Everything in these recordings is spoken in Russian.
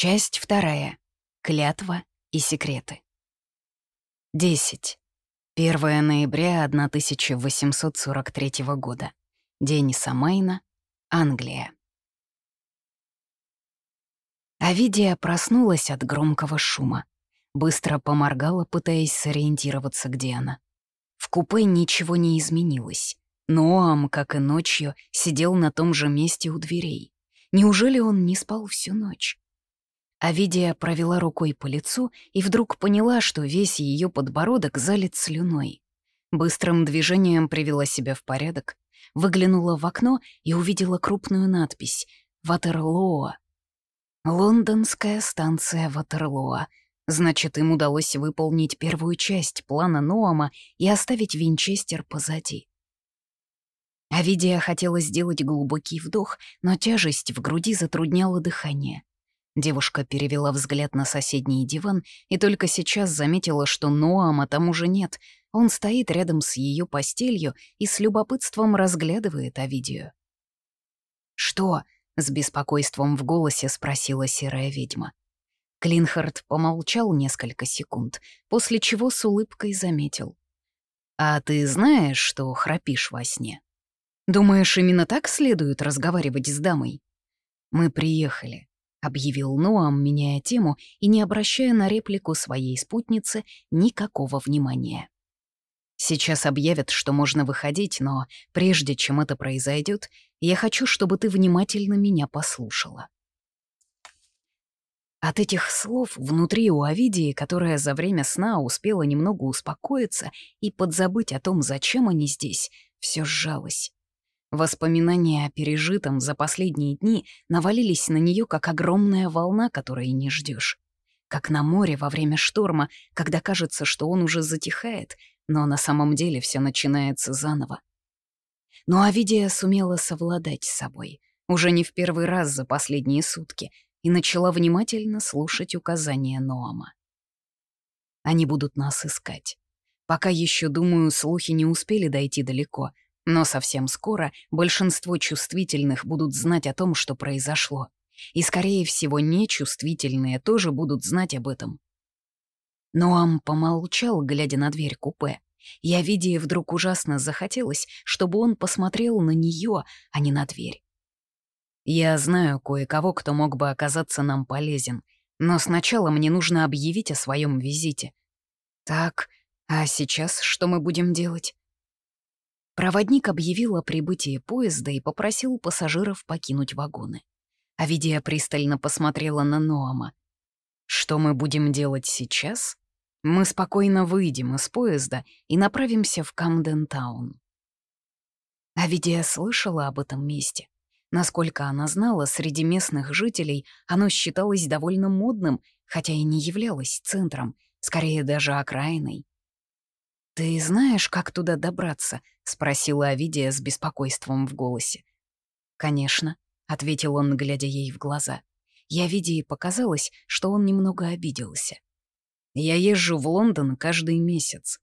Часть вторая. Клятва и секреты. 10. 1 ноября 1843 года. День Самайна, Англия. Авидия проснулась от громкого шума. Быстро поморгала, пытаясь сориентироваться, где она. В купе ничего не изменилось. Ноам, как и ночью, сидел на том же месте у дверей. Неужели он не спал всю ночь? Авидия провела рукой по лицу и вдруг поняла, что весь ее подбородок залит слюной. Быстрым движением привела себя в порядок, выглянула в окно и увидела крупную надпись «Ватерлоа». Лондонская станция Ватерлоа. Значит, им удалось выполнить первую часть плана Ноама и оставить Винчестер позади. Авидия хотела сделать глубокий вдох, но тяжесть в груди затрудняла дыхание. Девушка перевела взгляд на соседний диван и только сейчас заметила, что Ноама там уже нет. Он стоит рядом с ее постелью и с любопытством разглядывает Авидию. «Что?» — с беспокойством в голосе спросила серая ведьма. Клинхард помолчал несколько секунд, после чего с улыбкой заметил. «А ты знаешь, что храпишь во сне? Думаешь, именно так следует разговаривать с дамой? Мы приехали. — объявил Ноам, меняя тему и не обращая на реплику своей спутницы никакого внимания. «Сейчас объявят, что можно выходить, но прежде чем это произойдет, я хочу, чтобы ты внимательно меня послушала». От этих слов внутри у Овидии, которая за время сна успела немного успокоиться и подзабыть о том, зачем они здесь, все сжалось. Воспоминания о пережитом за последние дни навалились на нее как огромная волна, которой не ждешь. Как на море во время шторма, когда кажется, что он уже затихает, но на самом деле все начинается заново. Но Авидия сумела совладать с собой, уже не в первый раз за последние сутки, и начала внимательно слушать указания Ноама. Они будут нас искать. Пока еще, думаю, слухи не успели дойти далеко — но совсем скоро большинство чувствительных будут знать о том, что произошло. И, скорее всего, нечувствительные тоже будут знать об этом. Ноам помолчал, глядя на дверь купе. Я, видя, вдруг ужасно захотелось, чтобы он посмотрел на нее, а не на дверь. «Я знаю кое-кого, кто мог бы оказаться нам полезен, но сначала мне нужно объявить о своем визите». «Так, а сейчас что мы будем делать?» Проводник объявил о прибытии поезда и попросил пассажиров покинуть вагоны. Авидия пристально посмотрела на Ноама. «Что мы будем делать сейчас? Мы спокойно выйдем из поезда и направимся в Камден-таун». Авидия слышала об этом месте. Насколько она знала, среди местных жителей оно считалось довольно модным, хотя и не являлось центром, скорее даже окраиной. «Ты знаешь, как туда добраться?» — спросила Авидия с беспокойством в голосе. «Конечно», — ответил он, глядя ей в глаза. Я Авидии показалось, что он немного обиделся. «Я езжу в Лондон каждый месяц.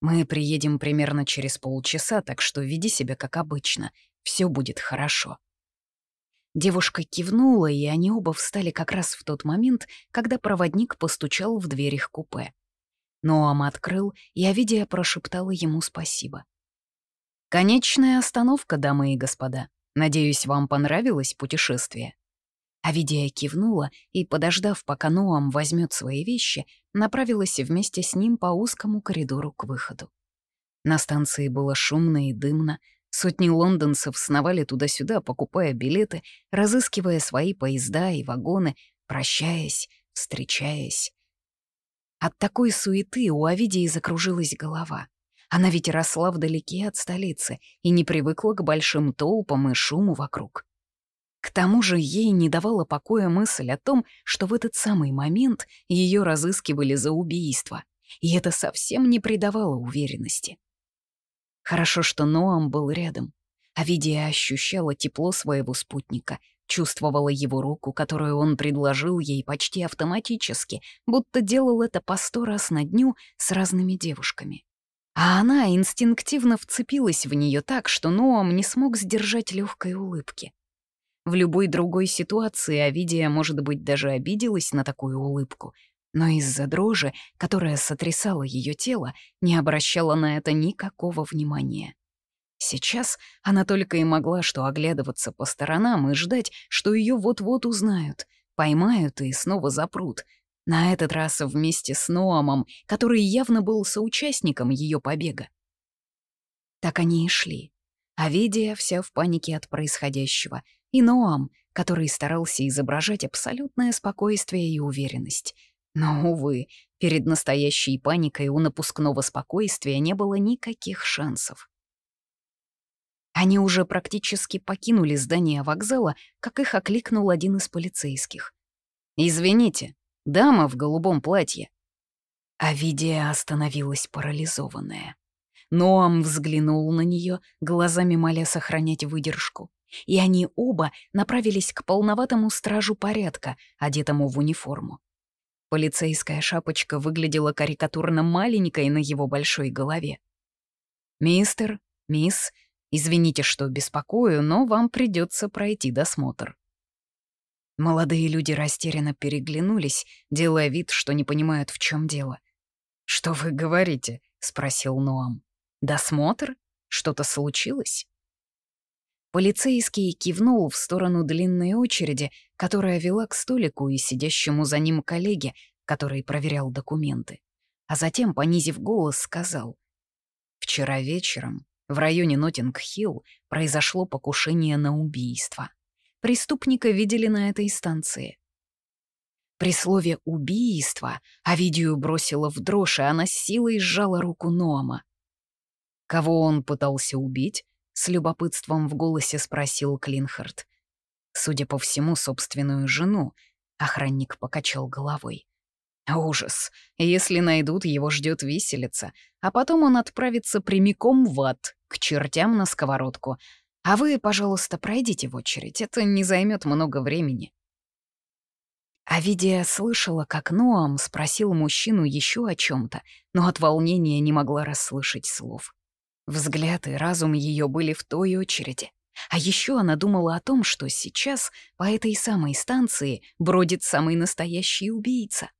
Мы приедем примерно через полчаса, так что веди себя как обычно. Все будет хорошо». Девушка кивнула, и они оба встали как раз в тот момент, когда проводник постучал в дверь их купе. Ноам открыл, и Авидия прошептала ему спасибо. «Конечная остановка, дамы и господа. Надеюсь, вам понравилось путешествие?» Авидия кивнула и, подождав, пока Ноам возьмет свои вещи, направилась вместе с ним по узкому коридору к выходу. На станции было шумно и дымно, сотни лондонцев сновали туда-сюда, покупая билеты, разыскивая свои поезда и вагоны, прощаясь, встречаясь. От такой суеты у Авидии закружилась голова. Она ведь росла вдалеке от столицы и не привыкла к большим толпам и шуму вокруг. К тому же ей не давала покоя мысль о том, что в этот самый момент ее разыскивали за убийство, и это совсем не придавало уверенности. Хорошо, что Ноам был рядом. Авидия ощущала тепло своего спутника, чувствовала его руку, которую он предложил ей почти автоматически, будто делал это по сто раз на дню с разными девушками. А она инстинктивно вцепилась в нее так, что Ноам не смог сдержать легкой улыбки. В любой другой ситуации Авидия, может быть, даже обиделась на такую улыбку, но из-за дрожи, которая сотрясала ее тело, не обращала на это никакого внимания. Сейчас она только и могла что оглядываться по сторонам и ждать, что ее вот-вот узнают, поймают и снова запрут. На этот раз вместе с Ноамом, который явно был соучастником ее побега. Так они и шли. Авидия вся в панике от происходящего, и Ноам, который старался изображать абсолютное спокойствие и уверенность. Но, увы, перед настоящей паникой у напускного спокойствия не было никаких шансов. Они уже практически покинули здание вокзала, как их окликнул один из полицейских. «Извините, дама в голубом платье». Авидия остановилась парализованная. Ноам взглянул на нее, глазами моля сохранять выдержку, и они оба направились к полноватому стражу порядка, одетому в униформу. Полицейская шапочка выглядела карикатурно маленькой на его большой голове. «Мистер, мисс, извините, что беспокою, но вам придется пройти досмотр». Молодые люди растерянно переглянулись, делая вид, что не понимают, в чем дело. «Что вы говорите?» — спросил Ноам. «Досмотр? Что-то случилось?» Полицейский кивнул в сторону длинной очереди, которая вела к столику и сидящему за ним коллеге, который проверял документы. А затем, понизив голос, сказал. «Вчера вечером в районе Нотинг-Хилл произошло покушение на убийство. Преступника видели на этой станции. При слове «убийство» Авидию бросила в дрожь, и она силой сжала руку Ноама. Кого он пытался убить? С любопытством в голосе спросил Клинхард. Судя по всему, собственную жену. Охранник покачал головой. Ужас. Если найдут, его ждет виселица. А потом он отправится прямиком в ад, к чертям на сковородку. А вы, пожалуйста, пройдите в очередь, это не займет много времени. Авидия слышала, как Ноам спросил мужчину еще о чем то но от волнения не могла расслышать слов. Взгляд и разум ее были в той очереди. А еще она думала о том, что сейчас по этой самой станции бродит самый настоящий убийца.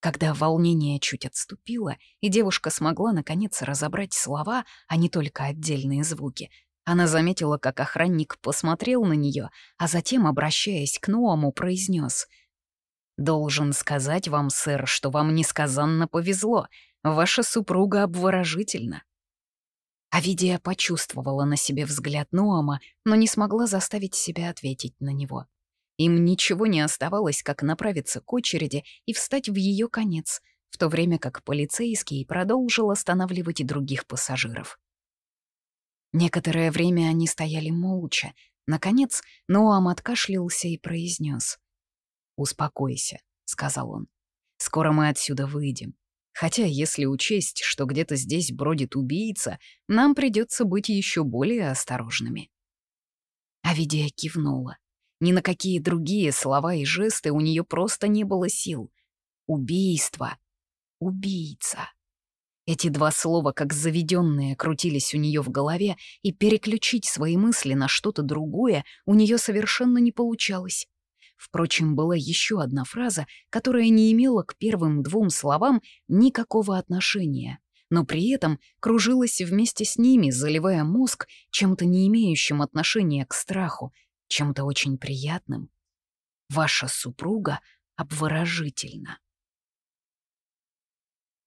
Когда волнение чуть отступило, и девушка смогла наконец разобрать слова, а не только отдельные звуки, она заметила, как охранник посмотрел на нее, а затем, обращаясь к Ноаму, произнес: «Должен сказать вам, сэр, что вам несказанно повезло. Ваша супруга обворожительна. Авидия почувствовала на себе взгляд Ноама, но не смогла заставить себя ответить на него. Им ничего не оставалось, как направиться к очереди и встать в ее конец, в то время как полицейский продолжил останавливать и других пассажиров. Некоторое время они стояли молча. Наконец, Ноам откашлялся и произнес: «Успокойся», — сказал он. «Скоро мы отсюда выйдем. Хотя, если учесть, что где-то здесь бродит убийца, нам придется быть еще более осторожными. Авидия кивнула. Ни на какие другие слова и жесты у нее просто не было сил. Убийство. Убийца. Эти два слова, как заведенные, крутились у нее в голове, и переключить свои мысли на что-то другое у нее совершенно не получалось. Впрочем, была еще одна фраза, которая не имела к первым двум словам никакого отношения, но при этом кружилась вместе с ними, заливая мозг чем-то не имеющим отношения к страху, чем-то очень приятным. Ваша супруга обворожительна.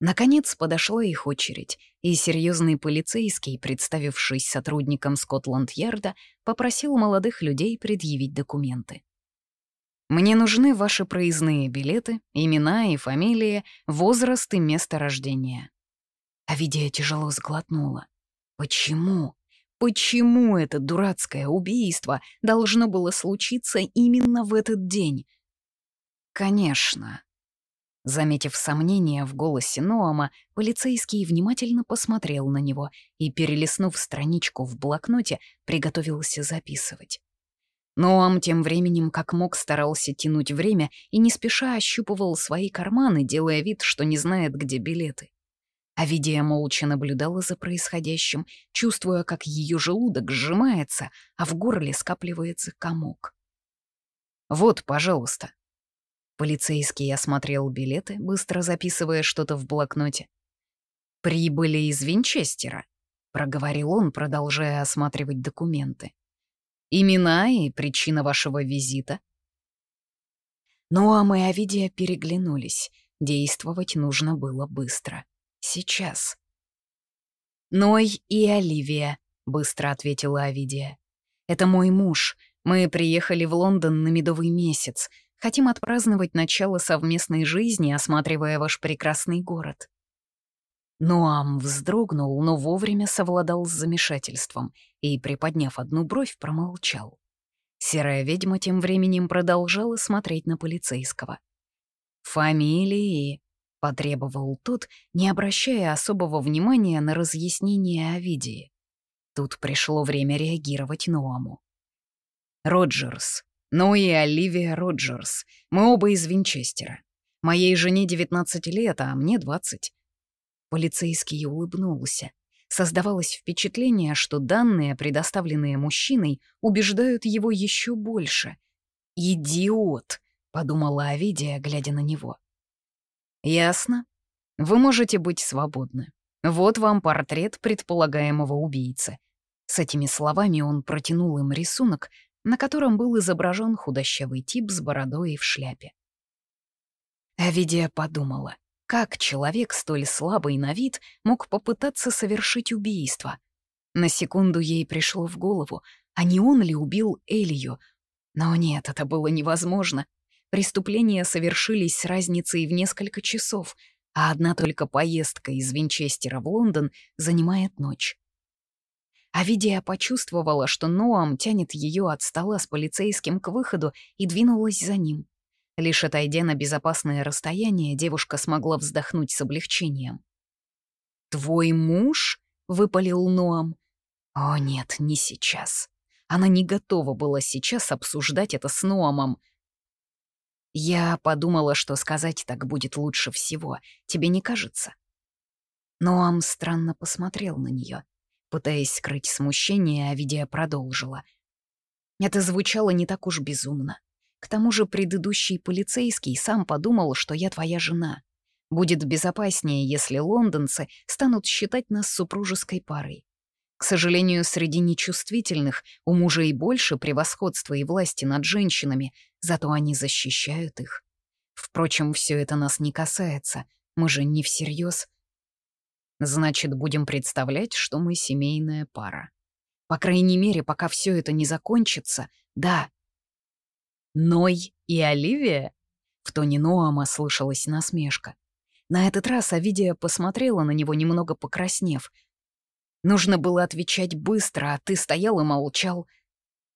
Наконец подошла их очередь, и серьезный полицейский, представившись сотрудником Скотланд-Ярда, попросил молодых людей предъявить документы. Мне нужны ваши проездные билеты, имена и фамилии, возраст и место рождения». Авидия тяжело сглотнула. «Почему? Почему это дурацкое убийство должно было случиться именно в этот день?» «Конечно». Заметив сомнение в голосе Ноама, полицейский внимательно посмотрел на него и, перелистнув страничку в блокноте, приготовился записывать. Ноам тем временем как мог старался тянуть время и не спеша ощупывал свои карманы, делая вид, что не знает, где билеты. Авидия молча наблюдала за происходящим, чувствуя, как ее желудок сжимается, а в горле скапливается комок. «Вот, пожалуйста». Полицейский осмотрел билеты, быстро записывая что-то в блокноте. «Прибыли из Винчестера», — проговорил он, продолжая осматривать документы. «Имена и причина вашего визита?» Ну а мы Авидия переглянулись. Действовать нужно было быстро. Сейчас. «Ной и Оливия», — быстро ответила Авидия. «Это мой муж. Мы приехали в Лондон на медовый месяц. Хотим отпраздновать начало совместной жизни, осматривая ваш прекрасный город». Ноам вздрогнул, но вовремя совладал с замешательством и, приподняв одну бровь, промолчал. Серая ведьма тем временем продолжала смотреть на полицейского. «Фамилии», потребовал тот, не обращая особого внимания на разъяснение Овидии. Тут пришло время реагировать Ноаму. «Роджерс. Ну и Оливия Роджерс. Мы оба из Винчестера. Моей жене 19 лет, а мне 20». Полицейский улыбнулся. Создавалось впечатление, что данные, предоставленные мужчиной, убеждают его еще больше. «Идиот!» — подумала Овидия, глядя на него. «Ясно. Вы можете быть свободны. Вот вам портрет предполагаемого убийцы». С этими словами он протянул им рисунок, на котором был изображен худощавый тип с бородой и в шляпе. Авидия подумала, как человек столь слабый на вид мог попытаться совершить убийство. На секунду ей пришло в голову, а не он ли убил Элию? Но нет, это было невозможно. Преступления совершились с разницей в несколько часов, а одна только поездка из Винчестера в Лондон занимает ночь. Авидия почувствовала, что Ноам тянет ее от стола с полицейским к выходу и двинулась за ним. Лишь отойдя на безопасное расстояние, девушка смогла вздохнуть с облегчением. «Твой муж?» — выпалил Ноам. «О нет, не сейчас». Она не готова была сейчас обсуждать это с Ноамом — я подумала, что сказать так будет лучше всего. Тебе не кажется? Ноам странно посмотрел на нее, пытаясь скрыть смущение, а Видия продолжила. Это звучало не так уж безумно. К тому же предыдущий полицейский сам подумал, что я твоя жена. Будет безопаснее, если лондонцы станут считать нас супружеской парой. К сожалению, среди нечувствительных у мужей больше превосходства и власти над женщинами, зато они защищают их. Впрочем, все это нас не касается, мы же не всерьез. Значит, будем представлять, что мы семейная пара. По крайней мере, пока все это не закончится, да. Ной и Оливия? В тоне Ноама слышалась насмешка. На этот раз Авидия посмотрела на него, немного покраснев — Нужно было отвечать быстро, а ты стоял и молчал.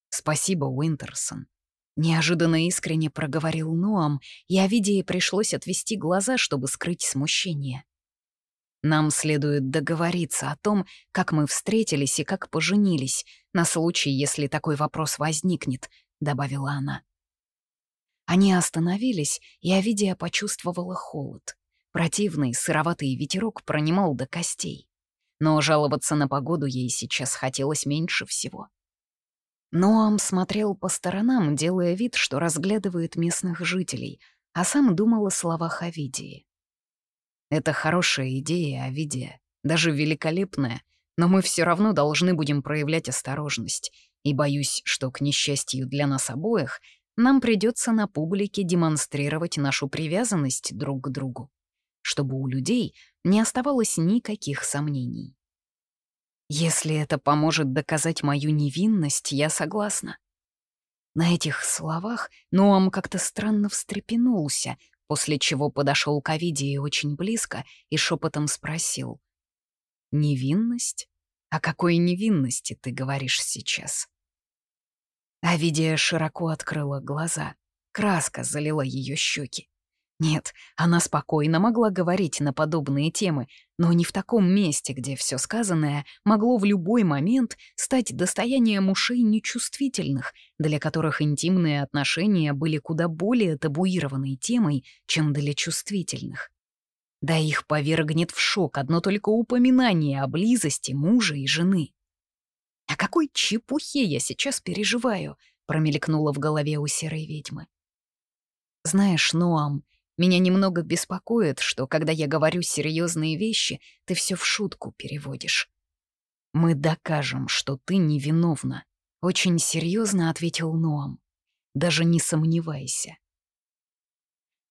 Спасибо, Уинтерсон. Неожиданно искренне проговорил Ноам, и Овидии пришлось отвести глаза, чтобы скрыть смущение. Нам следует договориться о том, как мы встретились и как поженились, на случай, если такой вопрос возникнет, — добавила она. Они остановились, и Овидия почувствовала холод. Противный сыроватый ветерок пронимал до костей но жаловаться на погоду ей сейчас хотелось меньше всего. Ноам смотрел по сторонам, делая вид, что разглядывает местных жителей, а сам думал о словах Овидии. «Это хорошая идея, Овидия, даже великолепная, но мы все равно должны будем проявлять осторожность, и боюсь, что, к несчастью для нас обоих, нам придется на публике демонстрировать нашу привязанность друг к другу чтобы у людей не оставалось никаких сомнений. Если это поможет доказать мою невинность, я согласна. На этих словах Ноам как-то странно встрепенулся, после чего подошел к Овидии очень близко и шепотом спросил. «Невинность? О какой невинности ты говоришь сейчас?» Овидия широко открыла глаза. Краска залила ее щеки. Нет, она спокойно могла говорить на подобные темы, но не в таком месте, где все сказанное могло в любой момент стать достоянием ушей нечувствительных, для которых интимные отношения были куда более табуированной темой, чем для чувствительных. Да их повергнет в шок одно только упоминание о близости мужа и жены. «О какой чепухе я сейчас переживаю?» — промелькнуло в голове у серой ведьмы. «Знаешь, Ноам, меня немного беспокоит, что, когда я говорю серьезные вещи, ты все в шутку переводишь. Мы докажем, что ты невиновна», — очень серьезно ответил Ноам. «Даже не сомневайся».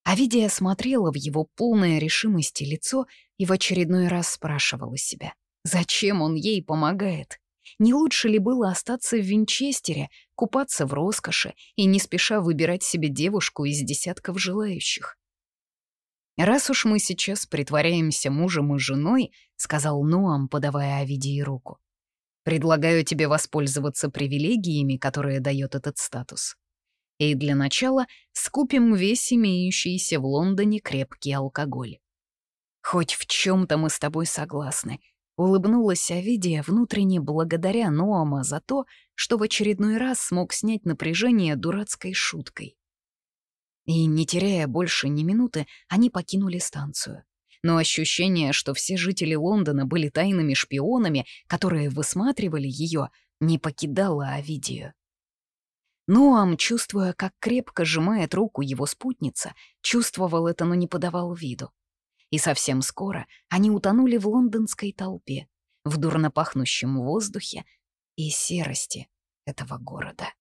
Авидия смотрела в его полное решимости лицо и в очередной раз спрашивала себя, зачем он ей помогает. Не лучше ли было остаться в Винчестере, купаться в роскоши и не спеша выбирать себе девушку из десятков желающих? «Раз уж мы сейчас притворяемся мужем и женой», — сказал Нуам, подавая Авидии руку, «предлагаю тебе воспользоваться привилегиями, которые дает этот статус. И для начала скупим весь имеющийся в Лондоне крепкий алкоголь. Хоть в чем то мы с тобой согласны. Улыбнулась Авидия внутренне благодаря Ноама за то, что в очередной раз смог снять напряжение дурацкой шуткой. И, не теряя больше ни минуты, они покинули станцию. Но ощущение, что все жители Лондона были тайными шпионами, которые высматривали ее, не покидало Авидию. Ноам, чувствуя, как крепко сжимает руку его спутница, чувствовал это, но не подавал виду. И совсем скоро они утонули в лондонской толпе, в дурно пахнущем воздухе и серости этого города.